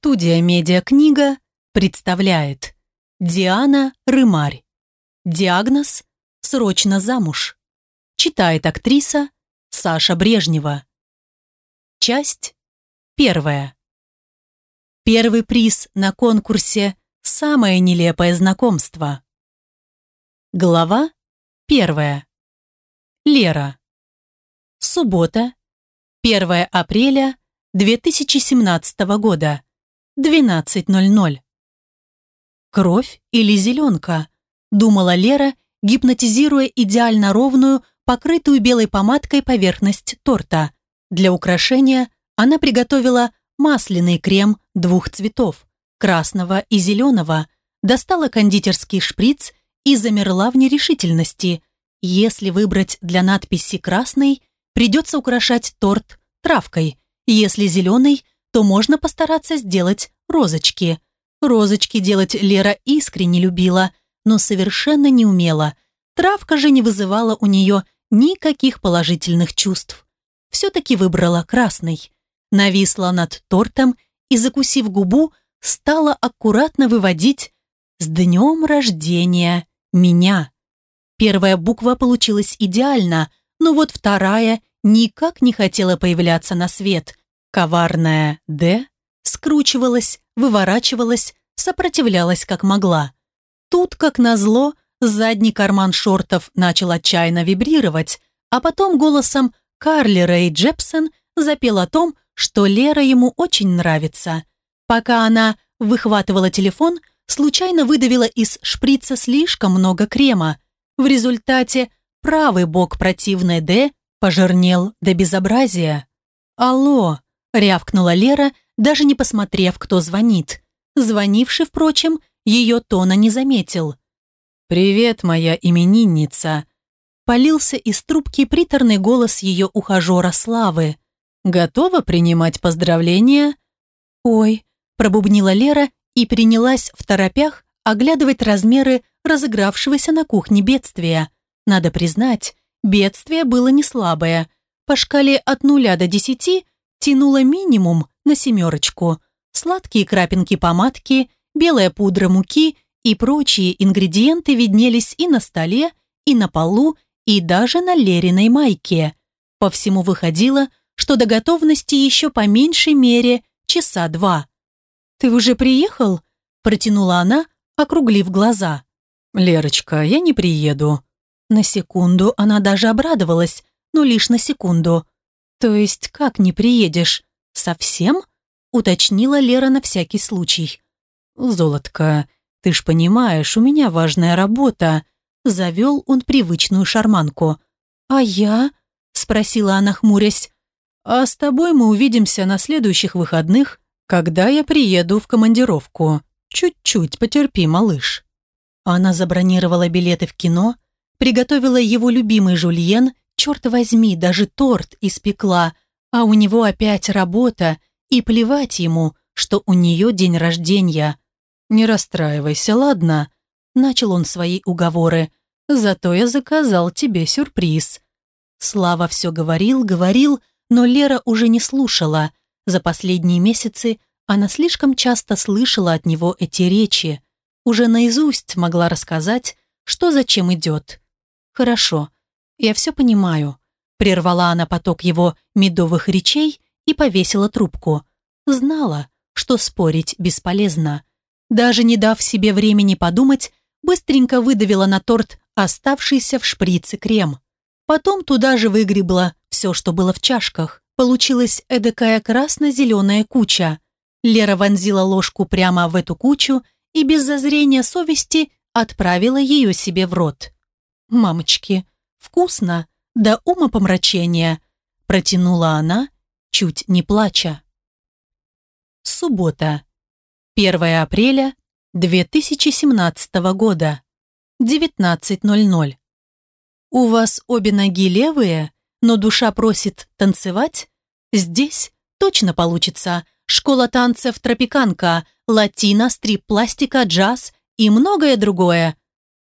Студия «Медиакнига» представляет Диана Рымарь. Диагноз «Срочно замуж». Читает актриса Саша Брежнева. Часть первая. Первый приз на конкурсе «Самое нелепое знакомство». Глава первая. Лера. Суббота, 1 апреля 2017 года. 12.00. Кровь или зеленка? Думала Лера, гипнотизируя идеально ровную, покрытую белой помадкой поверхность торта. Для украшения она приготовила масляный крем двух цветов, красного и зеленого, достала кондитерский шприц и замерла в нерешительности. Если выбрать для надписи красный, придется украшать торт травкой. Если зеленый, то можно постараться сделать розочки. Розочки делать Лера искренне любила, но совершенно не умела. Травка же не вызывала у нее никаких положительных чувств. Все-таки выбрала красный. Нависла над тортом и, закусив губу, стала аккуратно выводить «С днем рождения меня». Первая буква получилась идеально, но вот вторая никак не хотела появляться на свет. Коварная «Д» скручивалась, выворачивалась, сопротивлялась как могла. Тут, как назло, задний карман шортов начал отчаянно вибрировать, а потом голосом Карли Рэй Джепсон запел о том, что Лера ему очень нравится. Пока она выхватывала телефон, случайно выдавила из шприца слишком много крема. В результате правый бок противной «Д» пожирнел до безобразия. «Алло!» – рявкнула Лера, даже не посмотрев, кто звонит. Звонивший, впрочем, ее тона не заметил. «Привет, моя именинница!» Полился из трубки приторный голос ее ухажера Славы. «Готова принимать поздравления?» «Ой», – пробубнила Лера и принялась в торопях оглядывать размеры разыгравшегося на кухне бедствия. Надо признать, бедствие было не слабое. По шкале от нуля до десяти тянуло минимум на семерочку. Сладкие крапинки помадки, белая пудра муки и прочие ингредиенты виднелись и на столе, и на полу, и даже на Лериной майке. По всему выходило, что до готовности еще по меньшей мере часа два. «Ты уже приехал?» – протянула она, округлив глаза. «Лерочка, я не приеду». На секунду она даже обрадовалась, но лишь на секунду. «То есть как не приедешь? Совсем?» – уточнила Лера на всякий случай. «Золотко, ты ж понимаешь, у меня важная работа», – завел он привычную шарманку. «А я?» – спросила она, хмурясь. «А с тобой мы увидимся на следующих выходных, когда я приеду в командировку. Чуть-чуть потерпи, малыш». Она забронировала билеты в кино, приготовила его любимый жульен, черт возьми, даже торт испекла, а у него опять работа, и плевать ему, что у нее день рождения. «Не расстраивайся, ладно?» Начал он свои уговоры. «Зато я заказал тебе сюрприз». Слава все говорил, говорил, но Лера уже не слушала. За последние месяцы она слишком часто слышала от него эти речи. Уже наизусть могла рассказать, что зачем идет. «Хорошо, я все понимаю», — прервала она поток его медовых речей и повесила трубку. Знала, что спорить бесполезно. Даже не дав себе времени подумать, быстренько выдавила на торт оставшийся в шприце крем. Потом туда же выгребла все, что было в чашках. Получилась эдакая красно-зеленая куча. Лера вонзила ложку прямо в эту кучу и без зазрения совести отправила ее себе в рот. «Мамочки, вкусно, до ума помрачения», протянула она, чуть не плача. Суббота. 1 апреля 2017 года. 19.00. У вас обе ноги левые, но душа просит танцевать? Здесь точно получится. Школа танцев «Тропиканка», латино, стрип-пластика, джаз и многое другое.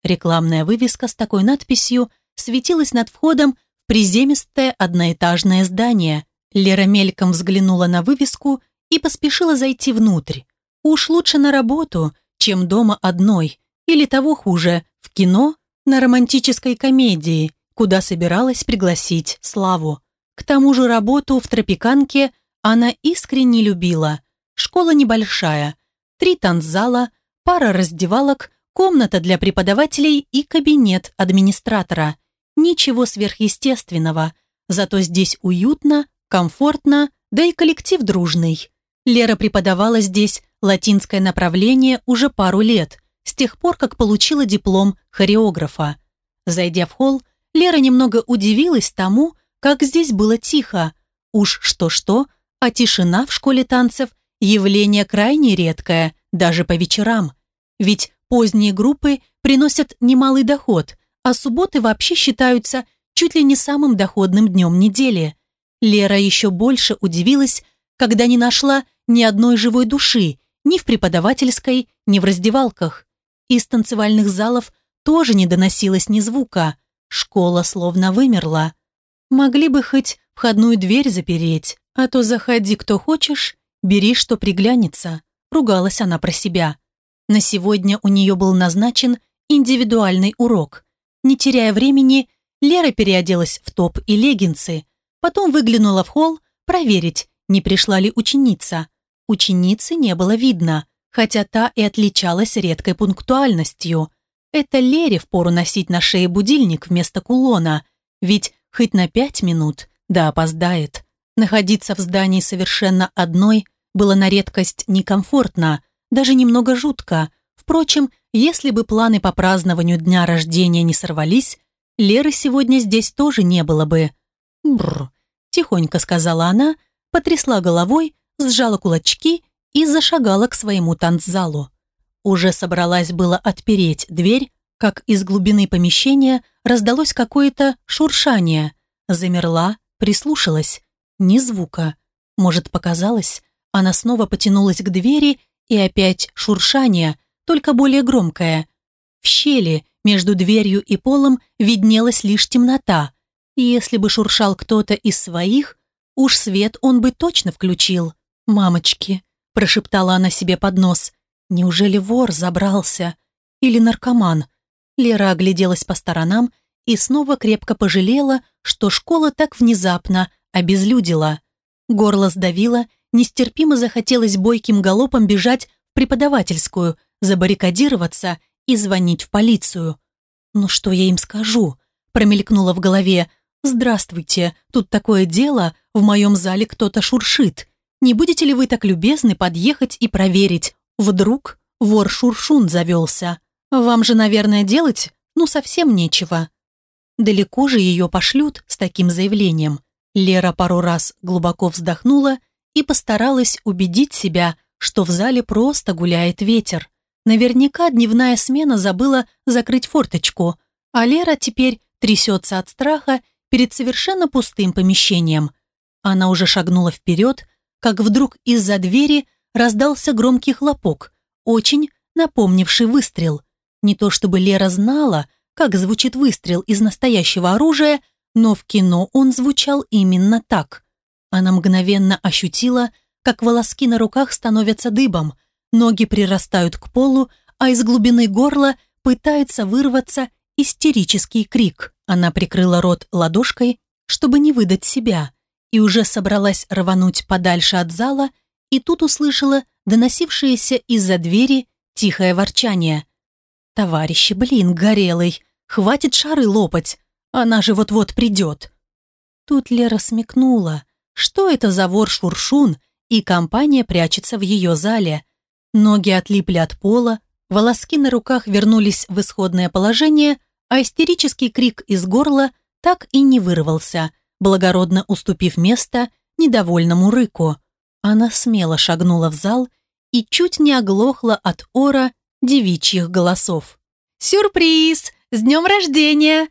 Рекламная вывеска с такой надписью светилась над входом в приземистое одноэтажное здание. Лера мельком взглянула на вывеску и поспешила зайти внутрь. Уж лучше на работу, чем дома одной, или того хуже, в кино, на романтической комедии, куда собиралась пригласить Славу. К тому же работу в тропиканке она искренне любила. Школа небольшая, три танцзала, пара раздевалок, комната для преподавателей и кабинет администратора. Ничего сверхъестественного, зато здесь уютно, комфортно, да и коллектив дружный. Лера преподавала здесь латинское направление уже пару лет, с тех пор, как получила диплом хореографа. Зайдя в холл, Лера немного удивилась тому, как здесь было тихо. Уж что-что, а тишина в школе танцев – явление крайне редкое, даже по вечерам. Ведь поздние группы приносят немалый доход, а субботы вообще считаются чуть ли не самым доходным днем недели. Лера еще больше удивилась, когда не нашла ни одной живой души ни в преподавательской, ни в раздевалках. Из танцевальных залов тоже не доносилось ни звука. Школа словно вымерла. Могли бы хоть входную дверь запереть, а то заходи кто хочешь, бери, что приглянется. Ругалась она про себя. На сегодня у нее был назначен индивидуальный урок. Не теряя времени, Лера переоделась в топ и леггинсы, потом выглянула в холл проверить, не пришла ли ученица. Ученицы не было видно, хотя та и отличалась редкой пунктуальностью. Это Лере впору носить на шее будильник вместо кулона, ведь хоть на пять минут, да опоздает. Находиться в здании совершенно одной было на редкость некомфортно, даже немного жутко. Впрочем, если бы планы по празднованию дня рождения не сорвались, Леры сегодня здесь тоже не было бы. «Бррр», – тихонько сказала она, – потрясла головой, сжала кулачки и зашагала к своему танцзалу. Уже собралась было отпереть дверь, как из глубины помещения раздалось какое-то шуршание. Замерла, прислушалась. Ни звука. Может, показалось? Она снова потянулась к двери, и опять шуршание, только более громкое. В щели между дверью и полом виднелась лишь темнота. И если бы шуршал кто-то из своих, Уж свет он бы точно включил. «Мамочки», – прошептала она себе под нос. «Неужели вор забрался? Или наркоман?» Лера огляделась по сторонам и снова крепко пожалела, что школа так внезапно обезлюдила. Горло сдавило, нестерпимо захотелось бойким галопом бежать в преподавательскую, забаррикадироваться и звонить в полицию. «Ну что я им скажу?» – промелькнуло в голове. «Здравствуйте, тут такое дело, в моем зале кто-то шуршит. Не будете ли вы так любезны подъехать и проверить? Вдруг вор-шуршун завелся? Вам же, наверное, делать, ну, совсем нечего». Далеко же ее пошлют с таким заявлением. Лера пару раз глубоко вздохнула и постаралась убедить себя, что в зале просто гуляет ветер. Наверняка дневная смена забыла закрыть форточку, а Лера теперь трясется от страха перед совершенно пустым помещением. Она уже шагнула вперед, как вдруг из-за двери раздался громкий хлопок, очень напомнивший выстрел. Не то чтобы Лера знала, как звучит выстрел из настоящего оружия, но в кино он звучал именно так. Она мгновенно ощутила, как волоски на руках становятся дыбом, ноги прирастают к полу, а из глубины горла пытается вырваться истерический крик. Она прикрыла рот ладошкой, чтобы не выдать себя, и уже собралась рвануть подальше от зала, и тут услышала доносившееся из-за двери тихое ворчание. «Товарищи, блин, горелый, хватит шары лопать, она же вот-вот придет». Тут Лера смекнула, что это за вор-шуршун, и компания прячется в ее зале. Ноги отлипли от пола, волоски на руках вернулись в исходное положение – а истерический крик из горла так и не вырвался, благородно уступив место недовольному рыку. Она смело шагнула в зал и чуть не оглохла от ора девичьих голосов. «Сюрприз! С днем рождения!»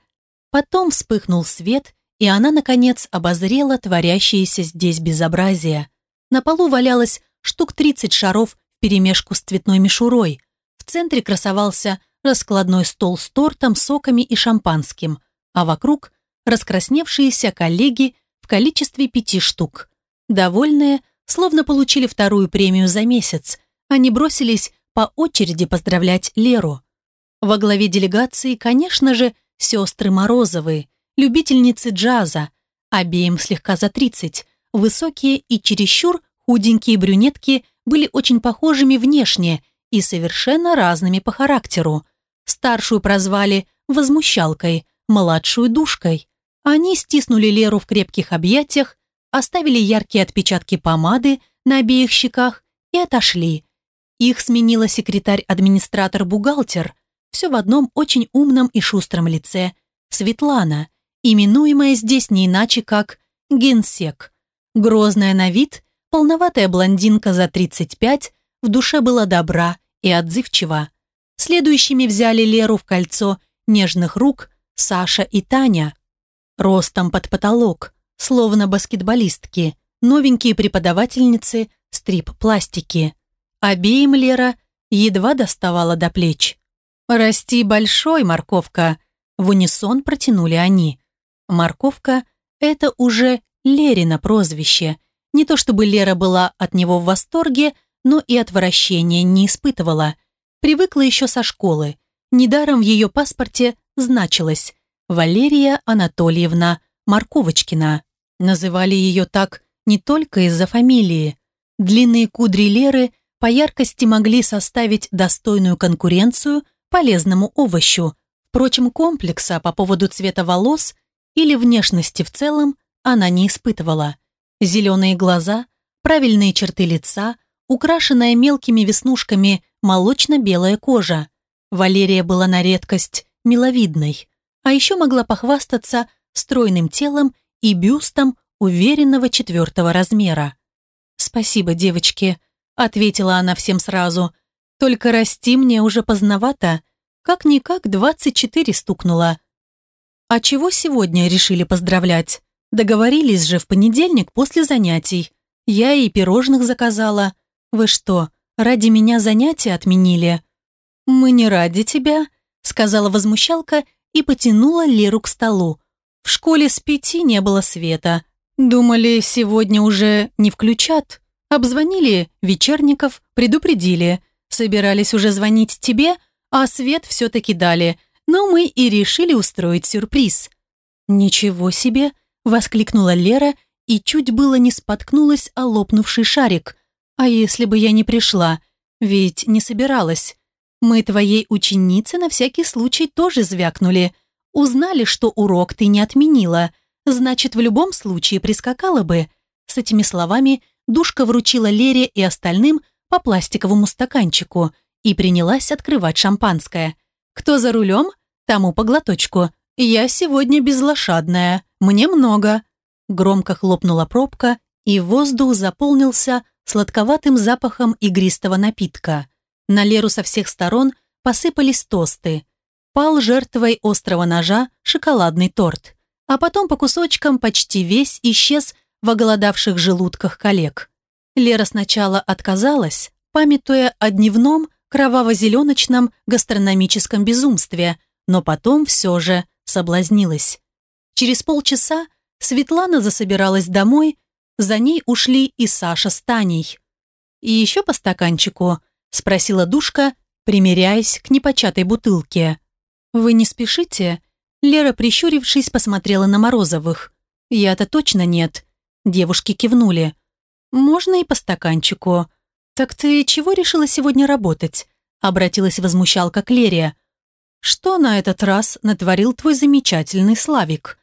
Потом вспыхнул свет, и она, наконец, обозрела творящееся здесь безобразие. На полу валялось штук 30 шаров вперемешку с цветной мишурой. В центре красовался раскладной стол с тортом, соками и шампанским, а вокруг раскрасневшиеся коллеги в количестве пяти штук. Довольные, словно получили вторую премию за месяц. Они бросились по очереди поздравлять Леру. Во главе делегации, конечно же, сестры Морозовы, любительницы джаза, обеим слегка за 30, высокие и чересчур худенькие брюнетки были очень похожими внешне и совершенно разными по характеру. Старшую прозвали «возмущалкой», младшую – «душкой». Они стиснули Леру в крепких объятиях, оставили яркие отпечатки помады на обеих щеках и отошли. Их сменила секретарь-администратор-бухгалтер, все в одном очень умном и шустром лице, Светлана, именуемая здесь не иначе как генсек. Грозная на вид, полноватая блондинка за 35, в душе была добра и отзывчива. Следующими взяли Леру в кольцо нежных рук Саша и Таня. Ростом под потолок, словно баскетболистки, новенькие преподавательницы стрип-пластики. Обеим Лера едва доставала до плеч. «Расти большой, морковка!» В унисон протянули они. Морковка – это уже Лерина прозвище. Не то чтобы Лера была от него в восторге, но и отвращения не испытывала. Привыкла еще со школы. Недаром в ее паспорте значилось Валерия Анатольевна Морковочкина. Называли ее так не только из-за фамилии. Длинные кудри Леры по яркости могли составить достойную конкуренцию полезному овощу. Впрочем, комплекса по поводу цвета волос или внешности в целом она не испытывала. Зеленые глаза, правильные черты лица, украшенная мелкими веснушками молочно-белая кожа. Валерия была на редкость миловидной, а еще могла похвастаться стройным телом и бюстом уверенного четвертого размера. «Спасибо, девочки», — ответила она всем сразу. «Только расти мне уже поздновато. Как-никак 24 стукнуло». «А чего сегодня решили поздравлять? Договорились же в понедельник после занятий. Я и пирожных заказала. Вы что, ради меня занятия отменили?» «Мы не ради тебя», — сказала возмущалка и потянула Леру к столу. «В школе с пяти не было света. Думали, сегодня уже не включат. Обзвонили вечерников, предупредили. Собирались уже звонить тебе, а свет все-таки дали. Но мы и решили устроить сюрприз». «Ничего себе!» – воскликнула Лера и чуть было не споткнулась о лопнувший шарик. «А если бы я не пришла? Ведь не собиралась. Мы твоей ученице на всякий случай тоже звякнули. Узнали, что урок ты не отменила. Значит, в любом случае прискакала бы. С этими словами Душка вручила Лере и остальным по пластиковому стаканчику и принялась открывать шампанское. Кто за рулем, тому по глоточку. Я сегодня безлошадная, мне много. Громко хлопнула пробка, и воздух заполнился сладковатым запахом игристого напитка. На Леру со всех сторон посыпались тосты. Пал жертвой острого ножа шоколадный торт а потом по кусочкам почти весь исчез в оголодавших желудках коллег. Лера сначала отказалась, памятуя о дневном кроваво-зеленочном гастрономическом безумстве, но потом все же соблазнилась. Через полчаса Светлана засобиралась домой, за ней ушли и Саша с Таней. «И еще по стаканчику?» – спросила Душка, примеряясь к непочатой бутылке. «Вы не спешите?» Лера, прищурившись, посмотрела на Морозовых. «Я-то точно нет». Девушки кивнули. «Можно и по стаканчику». «Так ты чего решила сегодня работать?» Обратилась возмущалка к Лере. «Что на этот раз натворил твой замечательный Славик?»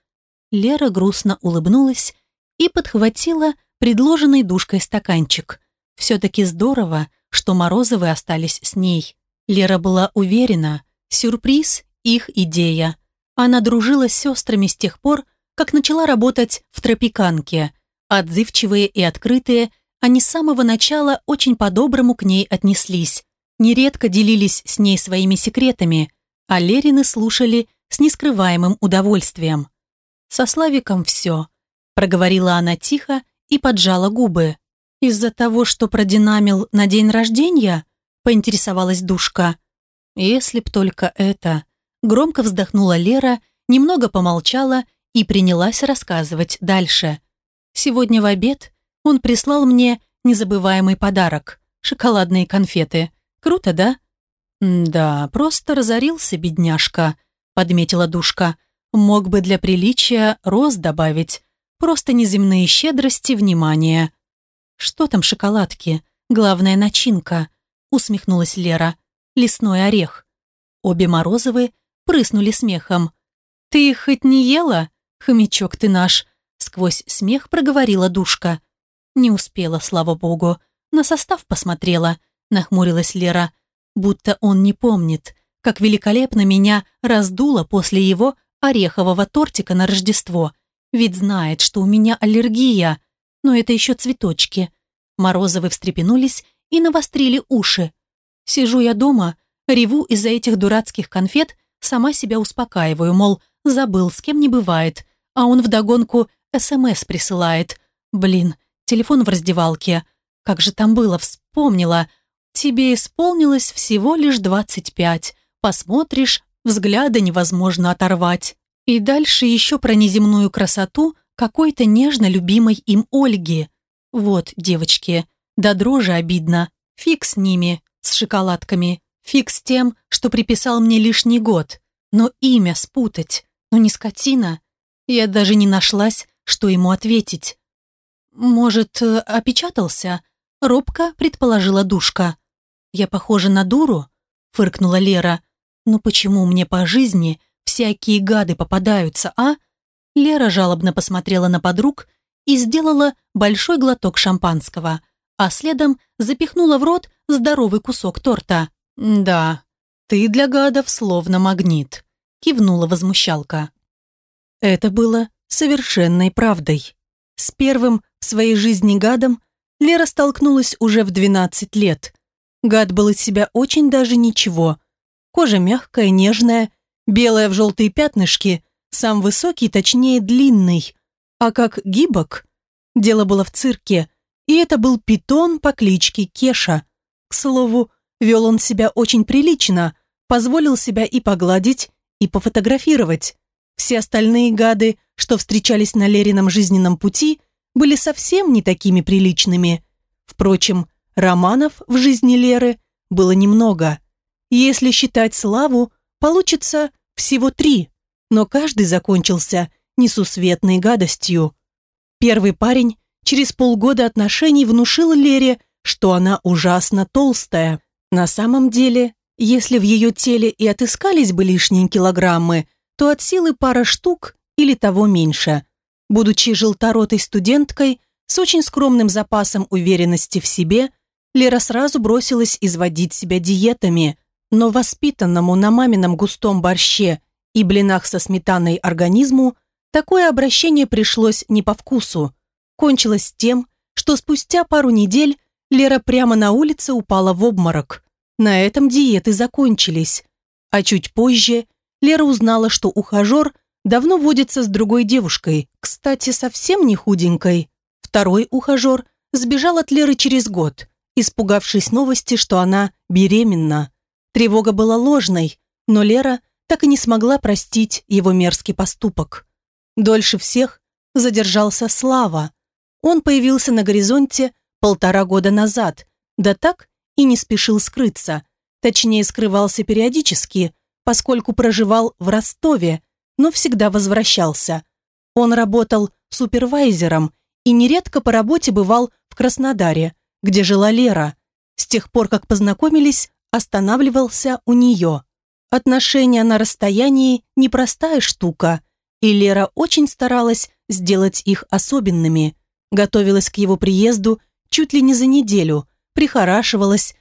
Лера грустно улыбнулась и подхватила предложенный душкой стаканчик. Все-таки здорово, что Морозовы остались с ней. Лера была уверена, сюрприз – их идея – она дружила с сестрами с тех пор, как начала работать в тропиканке. Отзывчивые и открытые, они с самого начала очень по-доброму к ней отнеслись. Нередко делились с ней своими секретами, а Лерины слушали с нескрываемым удовольствием. «Со Славиком все», – проговорила она тихо и поджала губы. «Из-за того, что продинамил на день рождения?» – поинтересовалась Душка. «Если б только это», Громко вздохнула Лера, немного помолчала и принялась рассказывать дальше. Сегодня в обед он прислал мне незабываемый подарок. Шоколадные конфеты. Круто, да? «Да, просто разорился, бедняжка», — подметила душка. «Мог бы для приличия роз добавить. Просто неземные щедрости, внимание». «Что там шоколадки? Главная начинка», — усмехнулась Лера. «Лесной орех». Обе Морозовы прыснули смехом. «Ты их хоть не ела? Хомячок ты наш!» Сквозь смех проговорила душка. Не успела, слава богу. На состав посмотрела, нахмурилась Лера будто он не помнит, как великолепно меня раздуло после его орехового тортика на Рождество. Ведь знает, что у меня аллергия. Но это еще цветочки. Морозовы встрепенулись и навострили уши. Сижу я дома, реву из-за этих дурацких конфет, сама себя успокаиваю, мол, забыл, с кем не бывает. А он вдогонку СМС присылает. Блин, телефон в раздевалке. Как же там было, вспомнила. Тебе исполнилось всего лишь двадцать пять. Посмотришь, взгляда невозможно оторвать. И дальше еще про неземную красоту какой-то нежно любимой им Ольги. Вот, девочки, да дрожи обидно. Фиг с ними, с шоколадками. Фиг с тем, что приписал мне лишний год. Но имя спутать, ну не скотина. Я даже не нашлась, что ему ответить. «Может, э, опечатался?» — робко предположила душка. «Я похожа на дуру?» – фыркнула Лера. «Ну почему мне по жизни всякие гады попадаются, а?» Лера жалобно посмотрела на подруг и сделала большой глоток шампанского, а следом запихнула в рот здоровый кусок торта. «Да, ты для гадов словно магнит», – кивнула возмущалка. Это было совершенной правдой. С первым в своей жизни гадом Лера столкнулась уже в 12 лет, Гад был из себя очень даже ничего. Кожа мягкая, нежная, белая в желтые пятнышки, сам высокий, точнее длинный. А как гибок? Дело было в цирке, и это был питон по кличке Кеша. К слову, вел он себя очень прилично, позволил себя и погладить, и пофотографировать. Все остальные гады, что встречались на Лерином жизненном пути, были совсем не такими приличными. Впрочем, Романов в жизни Леры было немного. Если считать Славу, получится всего три, но каждый закончился несусветной гадостью. Первый парень через полгода отношений внушил Лере, что она ужасно толстая. На самом деле, если в ее теле и отыскались бы лишние килограммы, то от силы пара штук или того меньше. Будучи желторотой студенткой с очень скромным запасом уверенности в себе – Лера сразу бросилась изводить себя диетами, но воспитанному на мамином густом борще и блинах со сметаной организму такое обращение пришлось не по вкусу. Кончилось тем, что спустя пару недель Лера прямо на улице упала в обморок. На этом диеты закончились. А чуть позже Лера узнала, что ухажер давно водится с другой девушкой, кстати, совсем не худенькой. Второй ухажер сбежал от Леры через год – испугавшись новости, что она беременна. Тревога была ложной, но Лера так и не смогла простить его мерзкий поступок. Дольше всех задержался Слава. Он появился на горизонте полтора года назад, да так и не спешил скрыться. Точнее, скрывался периодически, поскольку проживал в Ростове, но всегда возвращался. Он работал супервайзером и нередко по работе бывал в Краснодаре, где жила Лера. С тех пор, как познакомились, останавливался у нее. Отношения на расстоянии – непростая штука, и Лера очень старалась сделать их особенными. Готовилась к его приезду чуть ли не за неделю, прихорашивалась,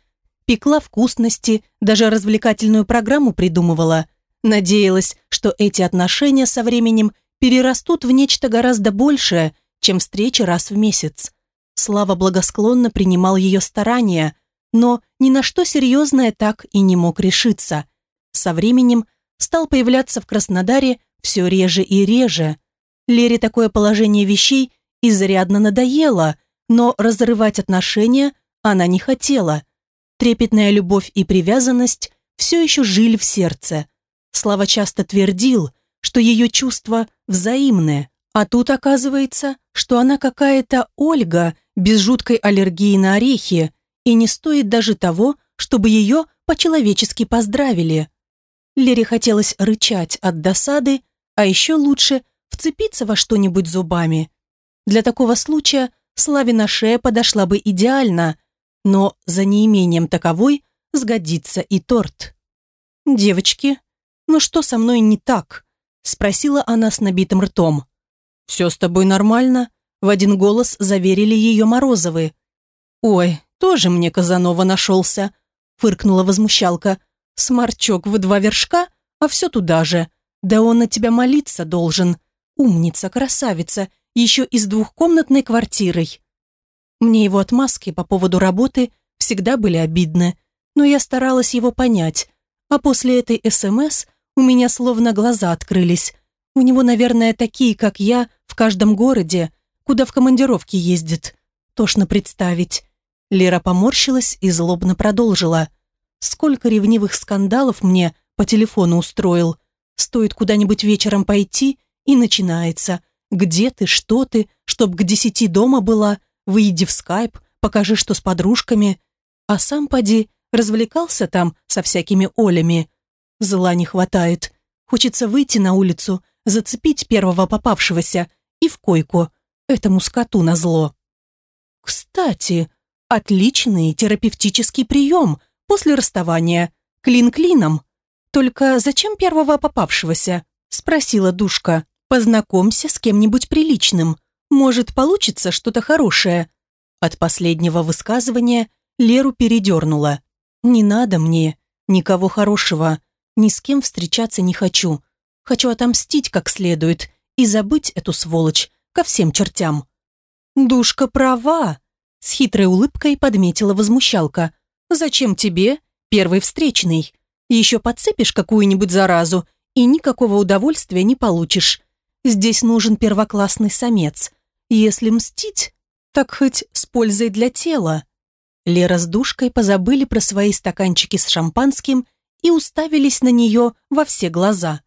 пекла вкусности, даже развлекательную программу придумывала. Надеялась, что эти отношения со временем перерастут в нечто гораздо большее, чем встречи раз в месяц. Слава благосклонно принимал ее старания, но ни на что серьезное так и не мог решиться. Со временем стал появляться в Краснодаре все реже и реже. Лере такое положение вещей изрядно надоело, но разрывать отношения она не хотела. Трепетная любовь и привязанность все еще жили в сердце. Слава часто твердил, что ее чувства взаимные, а тут оказывается, что она какая-то Ольга, без жуткой аллергии на орехи, и не стоит даже того, чтобы ее по-человечески поздравили. Лере хотелось рычать от досады, а еще лучше вцепиться во что-нибудь зубами. Для такого случая Славина шея подошла бы идеально, но за неимением таковой сгодится и торт. «Девочки, ну что со мной не так?» спросила она с набитым ртом. «Все с тобой нормально?» в один голос заверили ее Морозовы. «Ой, тоже мне Казанова нашелся», фыркнула возмущалка. «Сморчок в два вершка, а все туда же. Да он на тебя молиться должен. Умница, красавица, еще и с двухкомнатной квартирой». Мне его отмазки по поводу работы всегда были обидны, но я старалась его понять. А после этой СМС у меня словно глаза открылись. У него, наверное, такие, как я, в каждом городе, куда в командировке ездит. Тошно представить. Лера поморщилась и злобно продолжила. Сколько ревнивых скандалов мне по телефону устроил. Стоит куда-нибудь вечером пойти, и начинается. Где ты, что ты, чтоб к десяти дома была, выйди в скайп, покажи, что с подружками. А сам поди, развлекался там со всякими олями. Зла не хватает. Хочется выйти на улицу, зацепить первого попавшегося и в койку. Этому скоту назло. Кстати, отличный терапевтический прием после расставания. Клин клином. Только зачем первого попавшегося? Спросила душка. Познакомься с кем-нибудь приличным. Может, получится что-то хорошее. От последнего высказывания Леру передернула. Не надо мне никого хорошего. Ни с кем встречаться не хочу. Хочу отомстить как следует и забыть эту сволочь ко всем чертям. «Душка права», — с хитрой улыбкой подметила возмущалка. «Зачем тебе первый встречный? Еще подцепишь какую-нибудь заразу, и никакого удовольствия не получишь. Здесь нужен первоклассный самец. Если мстить, так хоть с пользой для тела». Лера с Душкой позабыли про свои стаканчики с шампанским и уставились на нее во все глаза.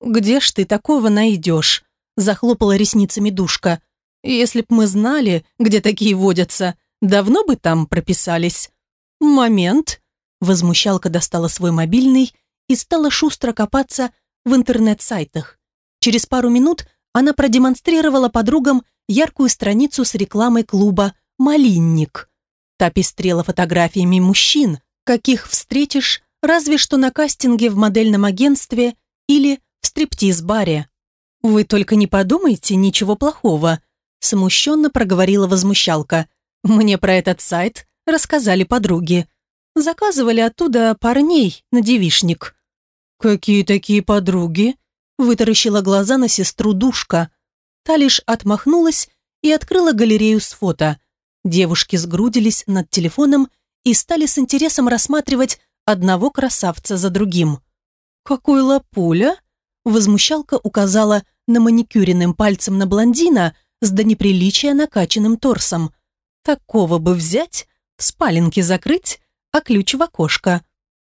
«Где ж ты такого найдешь?» захлопала ресницами душка. «Если б мы знали, где такие водятся, давно бы там прописались». «Момент». Возмущалка достала свой мобильный и стала шустро копаться в интернет-сайтах. Через пару минут она продемонстрировала подругам яркую страницу с рекламой клуба «Малинник». Та пестрела фотографиями мужчин, каких встретишь разве что на кастинге в модельном агентстве или в стриптиз-баре. «Вы только не подумайте ничего плохого», смущенно проговорила возмущалка. «Мне про этот сайт рассказали подруги. Заказывали оттуда парней на девишник». «Какие такие подруги?» вытаращила глаза на сестру Душка. Та лишь отмахнулась и открыла галерею с фото. Девушки сгрудились над телефоном и стали с интересом рассматривать одного красавца за другим. «Какой лапуля?» Возмущалка указала на маникюренным пальцем на блондина с до неприличия накачанным торсом. Такого бы взять, в спаленке закрыть, а ключ в окошко.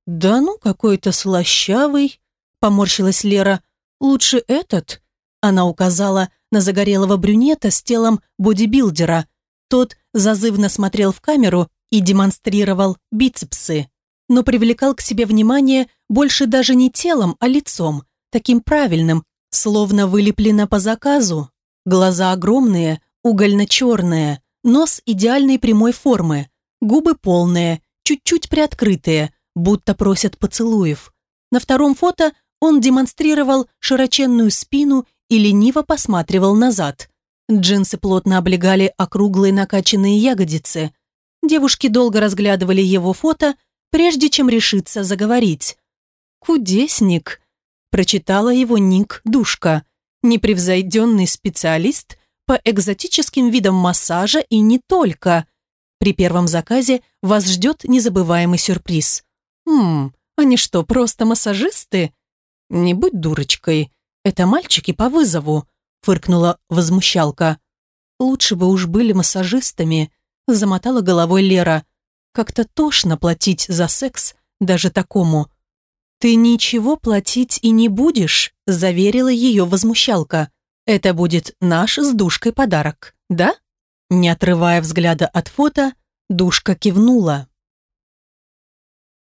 «Да ну, какой-то слащавый», — поморщилась Лера. «Лучше этот?» Она указала на загорелого брюнета с телом бодибилдера. Тот зазывно смотрел в камеру и демонстрировал бицепсы, но привлекал к себе внимание больше даже не телом, а лицом таким правильным, словно вылеплено по заказу. Глаза огромные, угольно-черные, нос идеальной прямой формы, губы полные, чуть-чуть приоткрытые, будто просят поцелуев. На втором фото он демонстрировал широченную спину и лениво посматривал назад. Джинсы плотно облегали округлые накачанные ягодицы. Девушки долго разглядывали его фото, прежде чем решиться заговорить. «Кудесник», Прочитала его ник Душка, непревзойденный специалист по экзотическим видам массажа и не только. При первом заказе вас ждет незабываемый сюрприз. «Ммм, они что, просто массажисты?» «Не будь дурочкой, это мальчики по вызову», фыркнула возмущалка. «Лучше бы уж были массажистами», замотала головой Лера. «Как-то тошно платить за секс даже такому. «Ты ничего платить и не будешь», – заверила ее возмущалка. «Это будет наш с душкой подарок, да?» Не отрывая взгляда от фото, Душка кивнула.